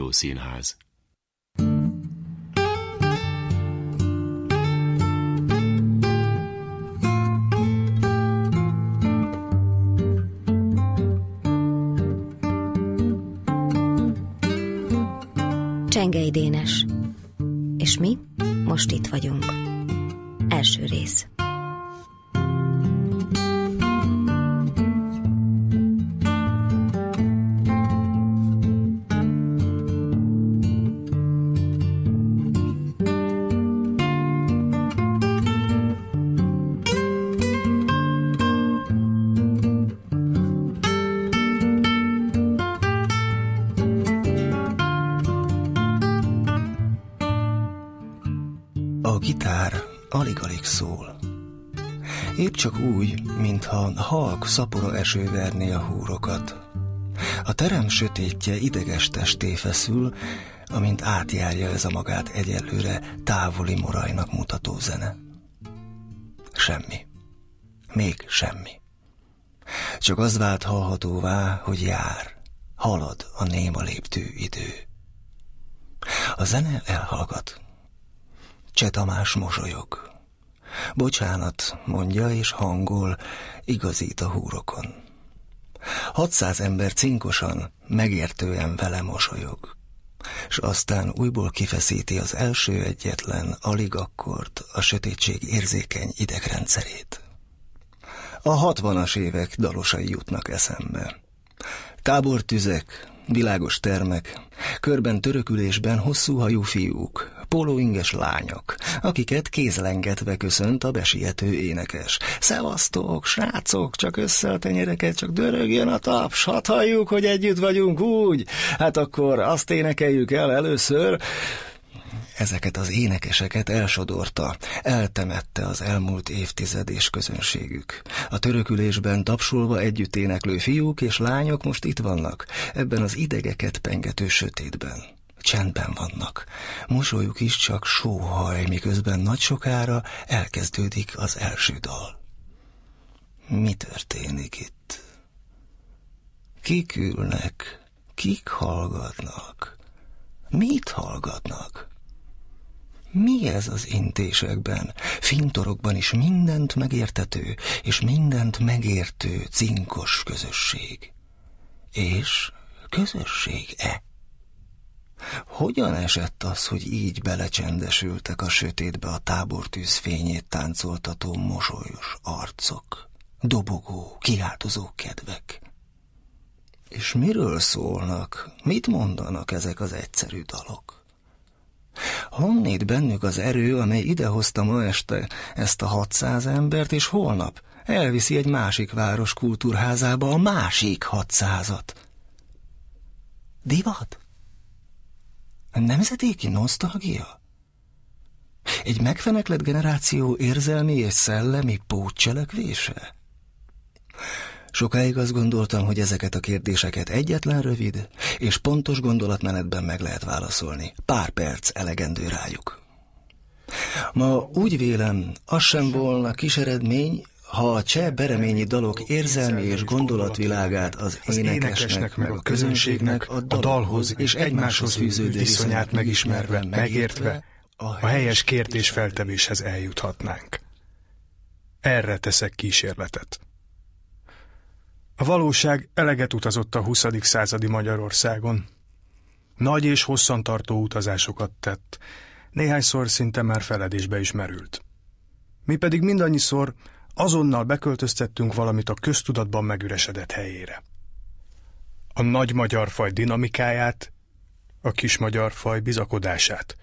Rádiószínház. Csengei Dénes. És mi most itt vagyunk. Alig-alig szól. Épp csak úgy, mintha halk szapora eső verné a húrokat. A terem sötétje ideges testé feszül, amint átjárja ez a magát egyelőre távoli morajnak mutató zene. Semmi. Még semmi. Csak az vált hallhatóvá, hogy jár, halad a néma léptő idő. A zene elhallgat. Cseh Tamás mosolyog. Bocsánat, mondja és hangol, igazít a húrokon. Hatszáz ember cinkosan, megértően vele mosolyog, és aztán újból kifeszíti az első egyetlen, alig akkord a sötétség érzékeny idegrendszerét. A hatvanas évek dalosai jutnak eszembe. Tábortüzek, világos termek, körben törökülésben hosszú hajú fiúk, pólóinges lányok, akiket kézlengetve köszönt a besiető énekes. Szevasztok, srácok, csak össze a tenyereket, csak dörögjön a taps, hadd halljuk, hogy együtt vagyunk úgy. Hát akkor azt énekeljük el először, Ezeket az énekeseket elsodorta, eltemette az elmúlt évtized és közönségük. A törökülésben tapsolva együtt éneklő fiúk és lányok most itt vannak, ebben az idegeket pengető sötétben. Csendben vannak. Mosolyuk is csak sóhaj, miközben nagy sokára elkezdődik az első dal. Mi történik itt? Kik ülnek? Kik hallgatnak? Mit hallgatnak? Mi ez az intésekben, fintorokban is mindent megértető és mindent megértő cinkos közösség? És közösség-e? Hogyan esett az, hogy így belecsendesültek a sötétbe a tábortűz fényét táncoltató mosolyos arcok, dobogó, kiáltozó kedvek? És miről szólnak, mit mondanak ezek az egyszerű dalok? Honnét bennük az erő, amely idehozta ma este ezt a hatszáz embert, és holnap elviszi egy másik város kultúrházába a másik hatszázat? Divat? Nemzetéki nosztalgia? Egy megfeneklett generáció érzelmi és szellemi pótcselekvése? Sokáig azt gondoltam, hogy ezeket a kérdéseket egyetlen rövid és pontos gondolatmenetben meg lehet válaszolni. Pár perc elegendő rájuk. Ma úgy vélem, az sem volna kis eredmény, ha a cseh bereményi dalok érzelmi és gondolatvilágát az, énekesnek, meg a közönségnek, a dalhoz és egymáshoz fűződő viszonyát megismerve, megértve, a helyes kérdés feltevéshez eljuthatnánk. Erre teszek kísérletet. A valóság eleget utazott a 20. századi Magyarországon. Nagy és hosszantartó utazásokat tett, néhányszor szinte már feledésbe is merült. Mi pedig mindannyiszor azonnal beköltöztettünk valamit a köztudatban megüresedett helyére. A nagy magyar faj dinamikáját, a kis magyar faj bizakodását,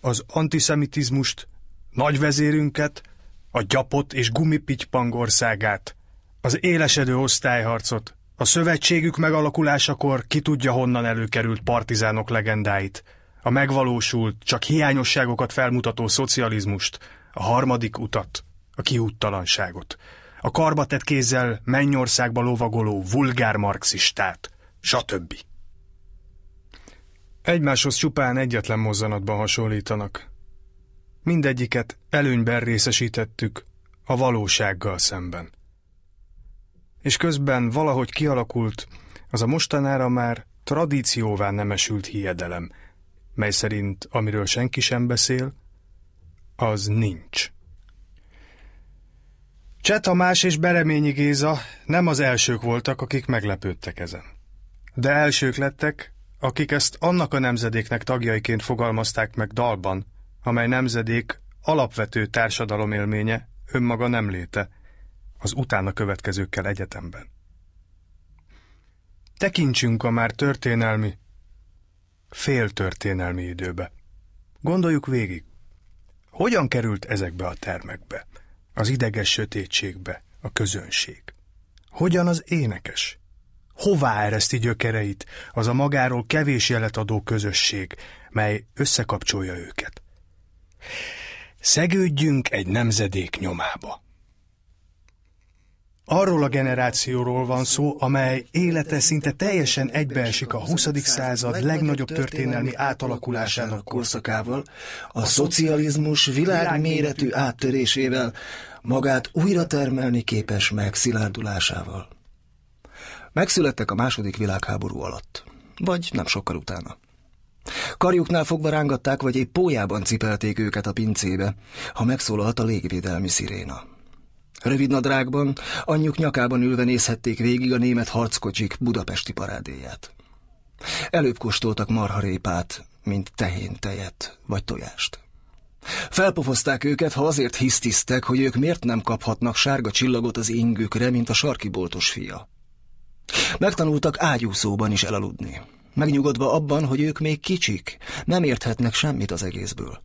az antiszemitizmust, nagyvezérünket, a gyapot és gumipitypang országát, az élesedő osztályharcot, a szövetségük megalakulásakor ki tudja honnan előkerült partizánok legendáit, a megvalósult, csak hiányosságokat felmutató szocializmust, a harmadik utat, a kiúttalanságot, a karbatett kézzel mennyországba lovagoló vulgár marxistát, stb. Egymáshoz csupán egyetlen mozzanatban hasonlítanak. Mindegyiket előnyben részesítettük a valósággal szemben és közben valahogy kialakult az a mostanára már tradícióvá nemesült hiedelem, mely szerint amiről senki sem beszél, az nincs. Cseh Tamás és Bereményi Géza nem az elsők voltak, akik meglepődtek ezen. De elsők lettek, akik ezt annak a nemzedéknek tagjaiként fogalmazták meg dalban, amely nemzedék alapvető társadalomélménye, önmaga nem léte, az utána következőkkel egyetemben. Tekintsünk a már történelmi, féltörténelmi időbe. Gondoljuk végig, hogyan került ezekbe a termekbe, az ideges sötétségbe, a közönség? Hogyan az énekes? Hová ereszti gyökereit az a magáról kevés jelet adó közösség, mely összekapcsolja őket? Szegődjünk egy nemzedék nyomába. Arról a generációról van szó, amely élete szinte teljesen egybeesik a 20. század legnagyobb történelmi átalakulásának korszakával, a szocializmus világméretű áttörésével, magát újra termelni képes megszilárdulásával. Megszülettek a második világháború alatt, vagy nem sokkal utána. Karjuknál fogva rángatták, vagy épp pójában cipelték őket a pincébe, ha megszólalt a légvédelmi sziréna. Rövid nadrágban, anyjuk nyakában ülve nézhették végig a német harckocsik budapesti parádéját. Előbb kóstoltak marharépát, mint tehén tejet vagy tojást. Felpofozták őket, ha azért hisztisztek, hogy ők miért nem kaphatnak sárga csillagot az ingükre, mint a sarki boltos fia. Megtanultak ágyúszóban is elaludni, megnyugodva abban, hogy ők még kicsik, nem érthetnek semmit az egészből.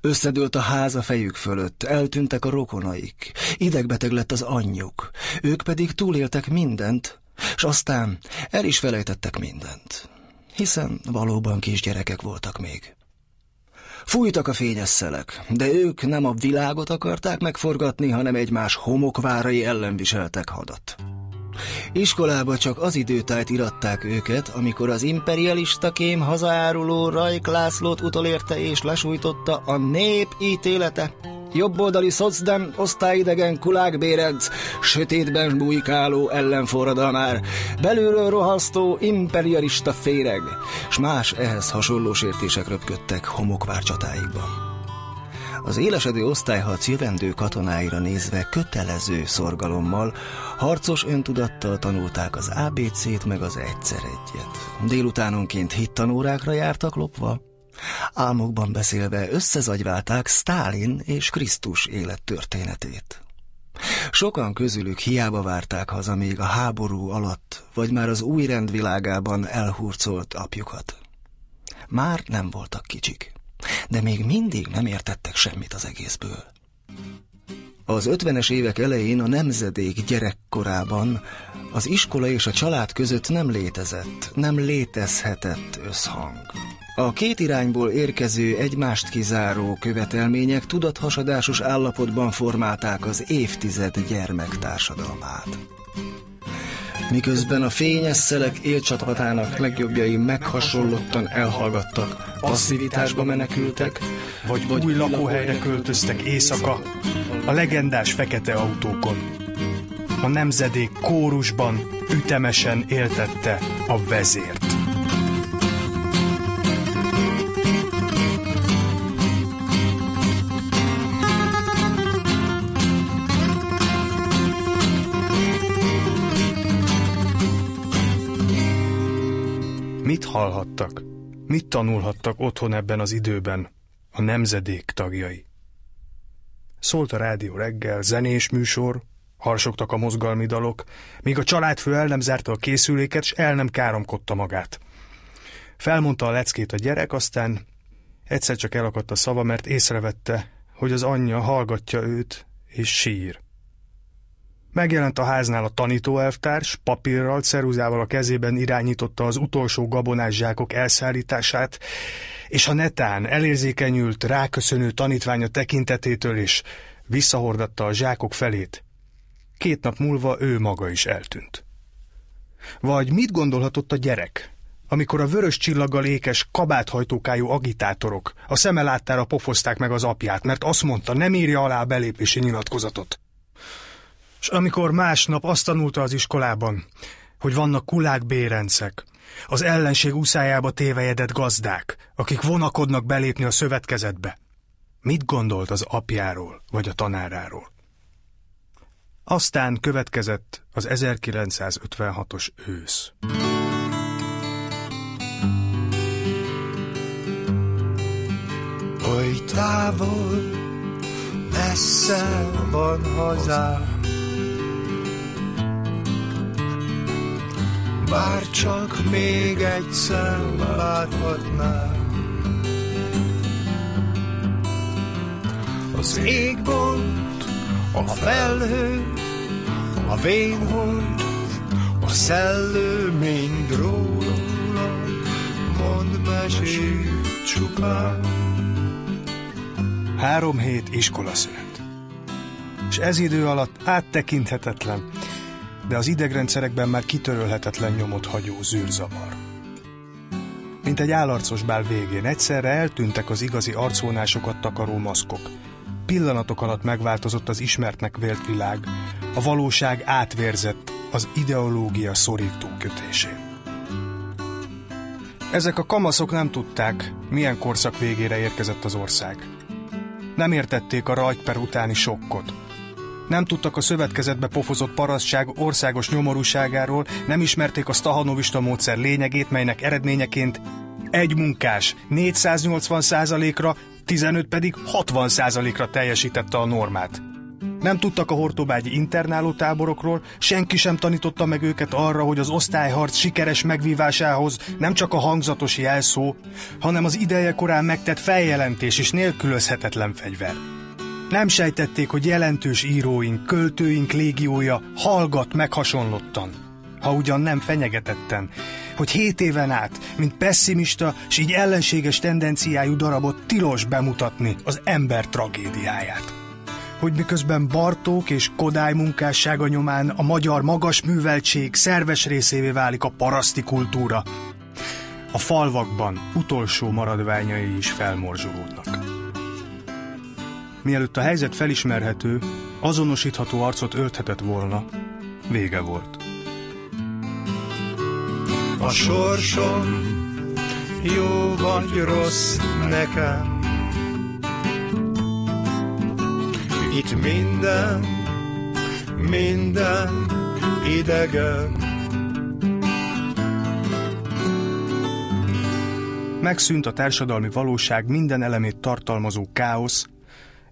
Összedőlt a ház a fejük fölött, eltűntek a rokonaik, idegbeteg lett az anyjuk, ők pedig túléltek mindent, és aztán el is felejtettek mindent, hiszen valóban kisgyerekek voltak még. Fújtak a fényes szelek, de ők nem a világot akarták megforgatni, hanem egymás homokvárai ellen viseltek hadat. Iskolába csak az időtájt iratták őket, amikor az imperialista kém hazaáruló Rajk Lászlót utolérte és lesújtotta a nép ítélete. Jobboldali szocdem, osztályidegen kulákbérenc, sötétben bujkáló ellenforradalmár, belülről rohasztó imperialista féreg, s más ehhez hasonló sértések röpködtek homokvár csatáikban. Az élesedő osztályharc jövendő katonáira nézve kötelező szorgalommal, harcos öntudattal tanulták az ABC-t meg az egyszer egyet. Délutánonként hittanórákra jártak lopva, álmokban beszélve összezagyválták Stálin és Krisztus élettörténetét. Sokan közülük hiába várták haza még a háború alatt, vagy már az új rendvilágában elhurcolt apjukat. Már nem voltak kicsik de még mindig nem értettek semmit az egészből. Az ötvenes évek elején a nemzedék gyerekkorában az iskola és a család között nem létezett, nem létezhetett összhang. A két irányból érkező egymást kizáró követelmények tudathasadásos állapotban formálták az évtized gyermektársadalmát miközben a fényes szelek élcsatatának legjobbjai meghasonlottan elhallgattak, passzivitásba menekültek, vagy, vagy új lakóhelyre költöztek éjszaka, a legendás fekete autókon. A nemzedék kórusban ütemesen éltette a vezért. Hallhattak? Mit tanulhattak otthon ebben az időben a nemzedék tagjai? Szólt a rádió reggel, zenés műsor, harsogtak a mozgalmi dalok, míg a családfő el nem zárta a készüléket, s el nem káromkodta magát. Felmondta a leckét a gyerek, aztán egyszer csak elakadt a szava, mert észrevette, hogy az anyja hallgatja őt, és sír. Megjelent a háznál a tanítóelvtárs, papírral, ceruzával a kezében irányította az utolsó gabonás zsákok elszállítását, és ha netán elérzékenyült, ráköszönő tanítványa tekintetétől és visszahordatta a zsákok felét, két nap múlva ő maga is eltűnt. Vagy mit gondolhatott a gyerek, amikor a vörös csillaggal ékes, kabáthajtókájú agitátorok a szeme láttára pofozták meg az apját, mert azt mondta, nem írja alá a belépési nyilatkozatot. És amikor másnap azt tanulta az iskolában, hogy vannak kulák bérencek, Az ellenség úszájába tévejedett gazdák, akik vonakodnak belépni a szövetkezetbe. Mit gondolt az apjáról vagy a tanáráról? Aztán következett az 1956-os ősz. Oly távol, messze van hazám, Bár csak még egyszer láthatnám Az égbolt, a felhő, a vénhold, a szellő mind róla, mond mesét csupán. Három hét iskolaszünet. És ez idő alatt áttekinthetetlen, de az idegrendszerekben már kitörölhetetlen nyomot hagyó zűrzavar. Mint egy állarcos bál végén egyszerre eltűntek az igazi arcvonásokat takaró maszkok. Pillanatok alatt megváltozott az ismertnek vélt világ, a valóság átvérzett az ideológia szorító kötésén. Ezek a kamaszok nem tudták, milyen korszak végére érkezett az ország. Nem értették a rajtper utáni sokkot, nem tudtak a szövetkezetbe pofozott parasztság országos nyomorúságáról, nem ismerték a stahanovista módszer lényegét, melynek eredményeként egy munkás 480%-ra, 15 pedig 60%-ra teljesítette a normát. Nem tudtak a hortobágyi internáló táborokról, senki sem tanította meg őket arra, hogy az osztályharc sikeres megvívásához nem csak a hangzatos jelszó, hanem az ideje korán megtett feljelentés is nélkülözhetetlen fegyver. Nem sejtették, hogy jelentős íróink, költőink légiója hallgat meghasonlottan, ha ugyan nem fenyegetetten, hogy hét éven át, mint pessimista s így ellenséges tendenciájú darabot tilos bemutatni az ember tragédiáját. Hogy miközben Bartók és Kodály munkássága nyomán a magyar magas műveltség szerves részévé válik a paraszti kultúra, a falvakban utolsó maradványai is felmorzsolódnak. Mielőtt a helyzet felismerhető, azonosítható arcot ölthetett volna, vége volt. A sorsom jó vagy rossz nekem. Itt minden, minden idegen. Megszűnt a társadalmi valóság minden elemét tartalmazó káosz,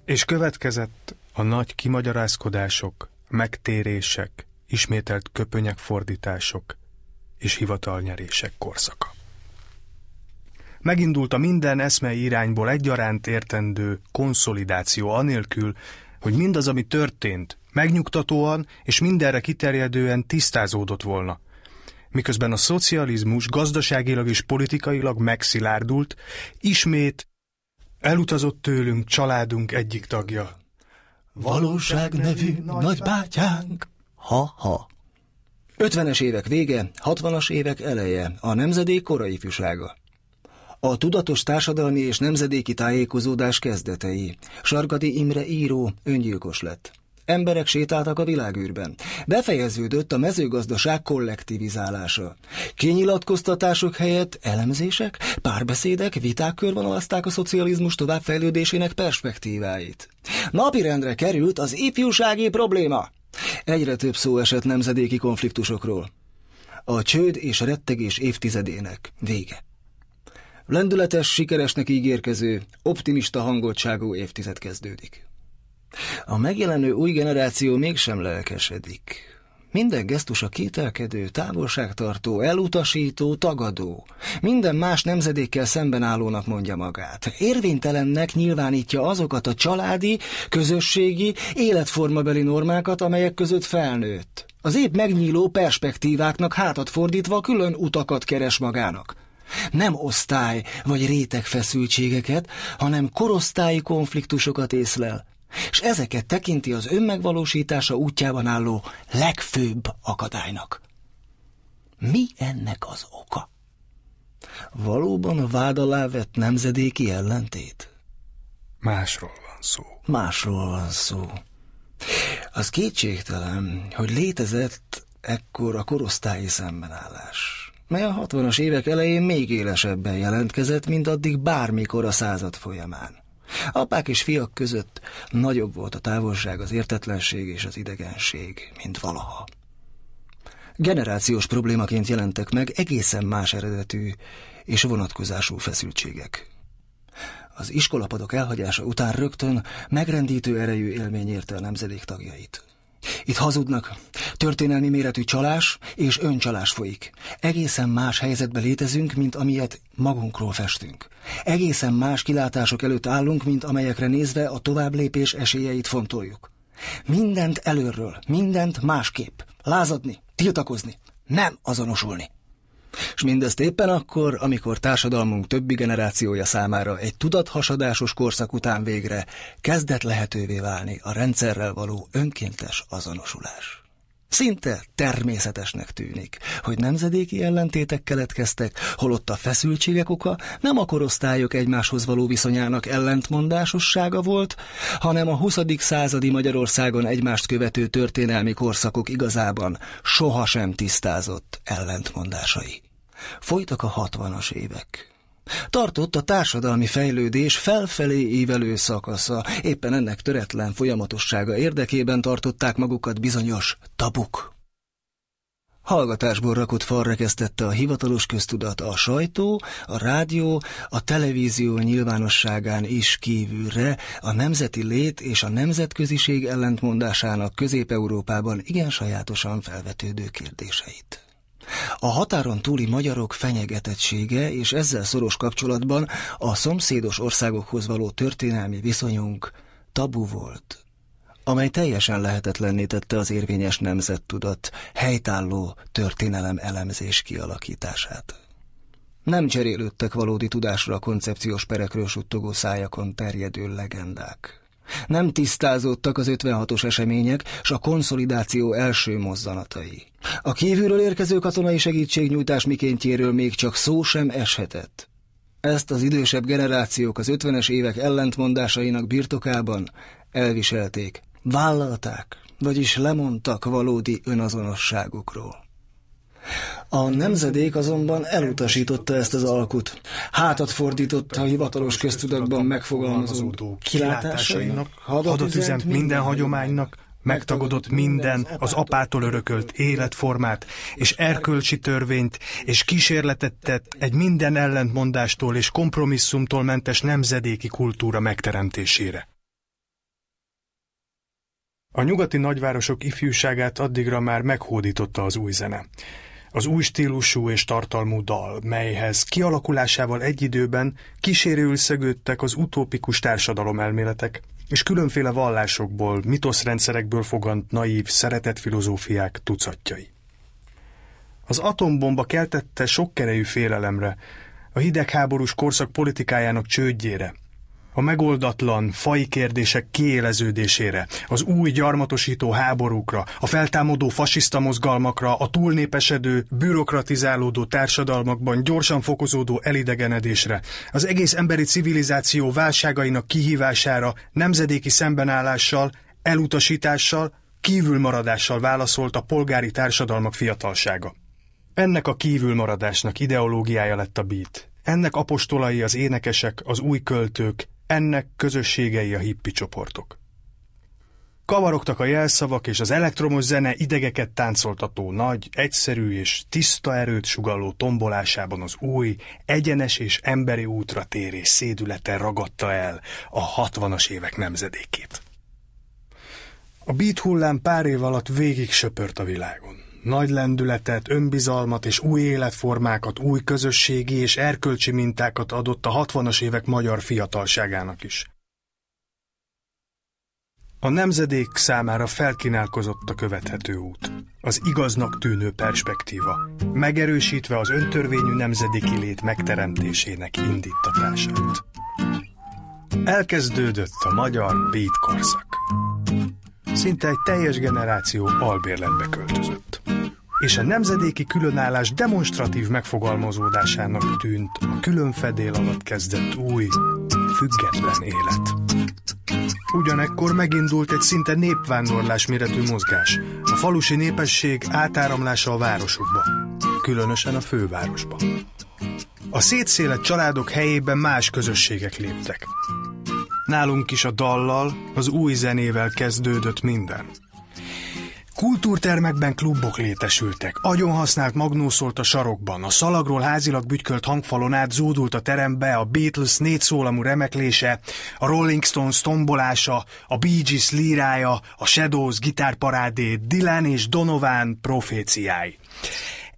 és következett a nagy kimagyarázkodások, megtérések, ismételt köpönyek fordítások és hivatalnyerések korszaka. Megindult a minden eszmei irányból egyaránt értendő konszolidáció anélkül, hogy mindaz, ami történt, megnyugtatóan és mindenre kiterjedően tisztázódott volna. Miközben a szocializmus gazdaságilag és politikailag megszilárdult, ismét Elutazott tőlünk családunk egyik tagja. Valóság nevű nagybátyánk. Ha-ha. 50-es évek vége, 60-as évek eleje, a nemzedék korai fűsága. A tudatos társadalmi és nemzedéki tájékozódás kezdetei. Sarkati Imre író öngyilkos lett. Emberek sétáltak a világűrben. Befejeződött a mezőgazdaság kollektivizálása. Kinyilatkoztatások helyett elemzések, párbeszédek, viták körvonalazták a szocializmus továbbfejlődésének perspektíváit. Napirendre került az ifjúsági probléma. Egyre több szó esett nemzedéki konfliktusokról. A csőd és rettegés évtizedének vége. Lendületes, sikeresnek ígérkező, optimista hangoltságú évtized kezdődik. A megjelenő új generáció mégsem lelkesedik. Minden gesztusa kételkedő, távolságtartó, elutasító, tagadó. Minden más nemzedékkel szemben állónak mondja magát. Érvénytelennek nyilvánítja azokat a családi, közösségi, életformabeli normákat, amelyek között felnőtt. Az épp megnyíló perspektíváknak hátat fordítva külön utakat keres magának. Nem osztály vagy réteg feszültségeket, hanem korosztályi konfliktusokat észlel és ezeket tekinti az önmegvalósítása útjában álló legfőbb akadálynak. Mi ennek az oka? Valóban a vád alá vett nemzedéki ellentét? Másról van szó. Másról van szó. Az kétségtelen, hogy létezett ekkor a korosztályi szembenállás. mely a 60-as évek elején még élesebben jelentkezett, mint addig bármikor a század folyamán. Apák és fiak között nagyobb volt a távolság, az értetlenség és az idegenség, mint valaha. Generációs problémaként jelentek meg egészen más eredetű és vonatkozású feszültségek. Az iskolapadok elhagyása után rögtön megrendítő erejű élmény érte a nemzedék tagjait. Itt hazudnak, történelmi méretű csalás és öncsalás folyik. Egészen más helyzetbe létezünk, mint amilyet magunkról festünk. Egészen más kilátások előtt állunk, mint amelyekre nézve a továbblépés esélyeit fontoljuk. Mindent előről, mindent másképp. Lázadni, tiltakozni, nem azonosulni. És mindezt éppen akkor, amikor társadalmunk többi generációja számára egy tudathasadásos korszak után végre kezdett lehetővé válni a rendszerrel való önkéntes azonosulás. Szinte természetesnek tűnik, hogy nemzedéki ellentétek keletkeztek, holott a feszültségek oka nem a korosztályok egymáshoz való viszonyának ellentmondásossága volt, hanem a 20. századi Magyarországon egymást követő történelmi korszakok igazában sohasem tisztázott ellentmondásai. Folytak a hatvanas évek. Tartott a társadalmi fejlődés felfelé ívelő szakasza, éppen ennek töretlen folyamatossága érdekében tartották magukat bizonyos tabuk. Hallgatásból rakott falrekesztette a hivatalos köztudat a sajtó, a rádió, a televízió nyilvánosságán is kívülre a nemzeti lét és a nemzetköziség ellentmondásának Közép-Európában igen sajátosan felvetődő kérdéseit. A határon túli magyarok fenyegetettsége és ezzel szoros kapcsolatban a szomszédos országokhoz való történelmi viszonyunk tabu volt, amely teljesen lehetetlenné tette az érvényes nemzettudat, helytálló történelem elemzés kialakítását. Nem cserélődtek valódi tudásra a koncepciós perekről suttogó szájakon terjedő legendák. Nem tisztázódtak az 56-os események s a konszolidáció első mozzanatai. A kívülről érkező katonai segítségnyújtás mikéntjéről még csak szó sem eshetett. Ezt az idősebb generációk az 50-es évek ellentmondásainak birtokában elviselték, vállalták, vagyis lemondtak valódi önazonosságukról. A nemzedék azonban elutasította ezt az alkut. Hátat fordította a hivatalos köztudatban megfogalmazódó kilátásainak, hadat üzent minden hagyománynak, megtagadott minden az apától örökölt életformát, és erkölcsi törvényt, és kísérletet tett egy minden ellentmondástól és kompromisszumtól mentes nemzedéki kultúra megteremtésére. A nyugati nagyvárosok ifjúságát addigra már meghódította az új zene az új stílusú és tartalmú dal, melyhez kialakulásával egy időben kísérőül szegődtek az utópikus társadalomelméletek, és különféle vallásokból, mitoszrendszerekből fogant naív szeretetfilozófiák tucatjai. Az atombomba keltette sokkerejű félelemre, a hidegháborús korszak politikájának csődjére, a megoldatlan fai kérdések kiéleződésére, az új gyarmatosító háborúkra, a feltámadó fasiszta mozgalmakra, a túlnépesedő, bürokratizálódó társadalmakban gyorsan fokozódó elidegenedésre, az egész emberi civilizáció válságainak kihívására nemzedéki szembenállással, elutasítással, kívülmaradással válaszolt a polgári társadalmak fiatalsága. Ennek a kívülmaradásnak ideológiája lett a beat. Ennek apostolai az énekesek, az új költők, ennek közösségei a hippi csoportok. Kavarogtak a jelszavak, és az elektromos zene idegeket táncoltató nagy, egyszerű és tiszta erőt sugalló tombolásában az új, egyenes és emberi útra térés szédülete ragadta el a hatvanas évek nemzedékét. A beat hullám pár év alatt végig söpört a világon nagy lendületet, önbizalmat és új életformákat, új közösségi és erkölcsi mintákat adott a 60-as évek magyar fiatalságának is. A nemzedék számára felkínálkozott a követhető út, az igaznak tűnő perspektíva, megerősítve az öntörvényű nemzedéki lét megteremtésének indítatását. Elkezdődött a magyar beat korszak. Szinte egy teljes generáció albérletbe költözött és a nemzedéki különállás demonstratív megfogalmazódásának tűnt a különfedél alatt kezdett új, független élet. Ugyanekkor megindult egy szinte népvándorlás méretű mozgás. A falusi népesség átáramlása a városokba, különösen a fővárosba. A szétszélet családok helyében más közösségek léptek. Nálunk is a dallal, az új zenével kezdődött minden. Kultúrtermekben klubok létesültek, agyon használt magnó szólt a sarokban, a szalagról házilag bütykölt hangfalon át zúdult a terembe a Beatles négy szólamú remeklése, a Rolling Stones tombolása, a Bee Gees lírája, a Shadows gitárparádé, Dylan és Donovan proféciái.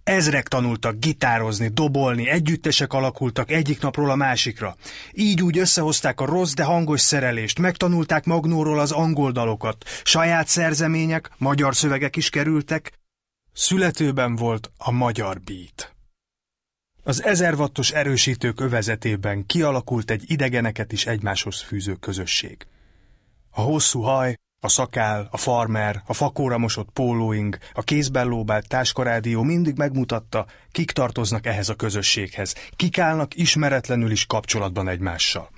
Ezrek tanultak gitározni, dobolni, együttesek alakultak egyik napról a másikra. Így úgy összehozták a rossz, de hangos szerelést, megtanulták magnóról az angol dalokat, saját szerzemények, magyar szövegek is kerültek. Születőben volt a magyar beat. Az ezer wattos erősítők övezetében kialakult egy idegeneket is egymáshoz fűző közösség. A hosszú haj, a szakál, a farmer, a fakóra mosott pólóing, a kézben lóbált táskarádió mindig megmutatta, kik tartoznak ehhez a közösséghez, kik állnak ismeretlenül is kapcsolatban egymással.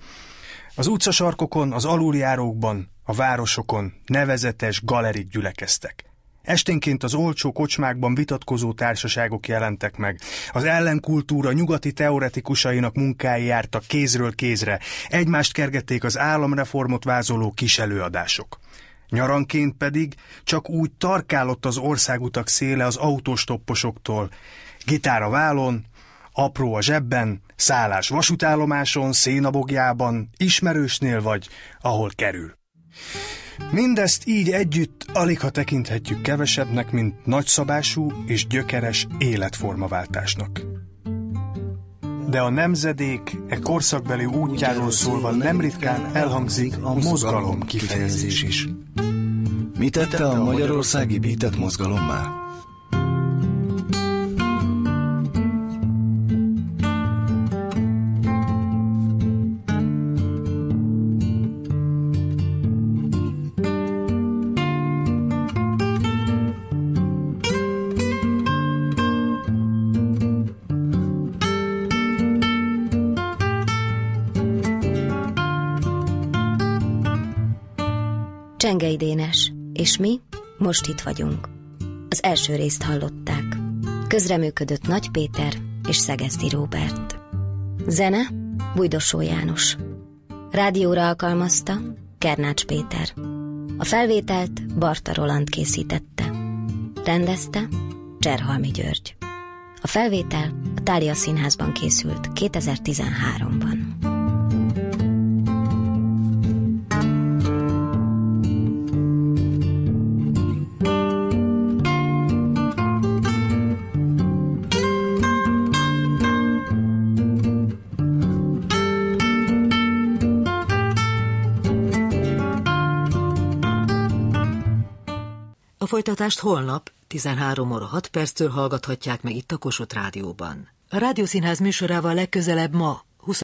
Az utcasarkokon, az aluljárókban, a városokon nevezetes galerik gyülekeztek. Esténként az olcsó kocsmákban vitatkozó társaságok jelentek meg. Az ellenkultúra nyugati teoretikusainak munkái jártak kézről kézre, egymást kergették az államreformot vázoló kis előadások. Nyaranként pedig csak úgy tarkálott az országutak széle az autostopposoktól. Gitár a vállon, apró a zsebben, szállás vasútállomáson, szénabogjában, ismerősnél vagy, ahol kerül. Mindezt így együtt alig ha tekinthetjük kevesebbnek, mint nagyszabású és gyökeres életformaváltásnak. De a nemzedék e korszakbeli útjáról szólva nem ritkán elhangzik a mozgalom kifejezés is. Mi tette a magyarországi bítet mozgalommá? Csengei most itt vagyunk. Az első részt hallották. Közreműködött Nagy Péter és Szegezdi Róbert. Zene Bujdosó János. Rádióra alkalmazta Kernács Péter. A felvételt Barta Roland készítette. Rendezte Cserhalmi György. A felvétel a Tália Színházban készült 2013-ban. Folytatást holnap 13 óra 6 perctől hallgathatják meg itt a Kossuth Rádióban. A Rádiószínház műsorával legközelebb ma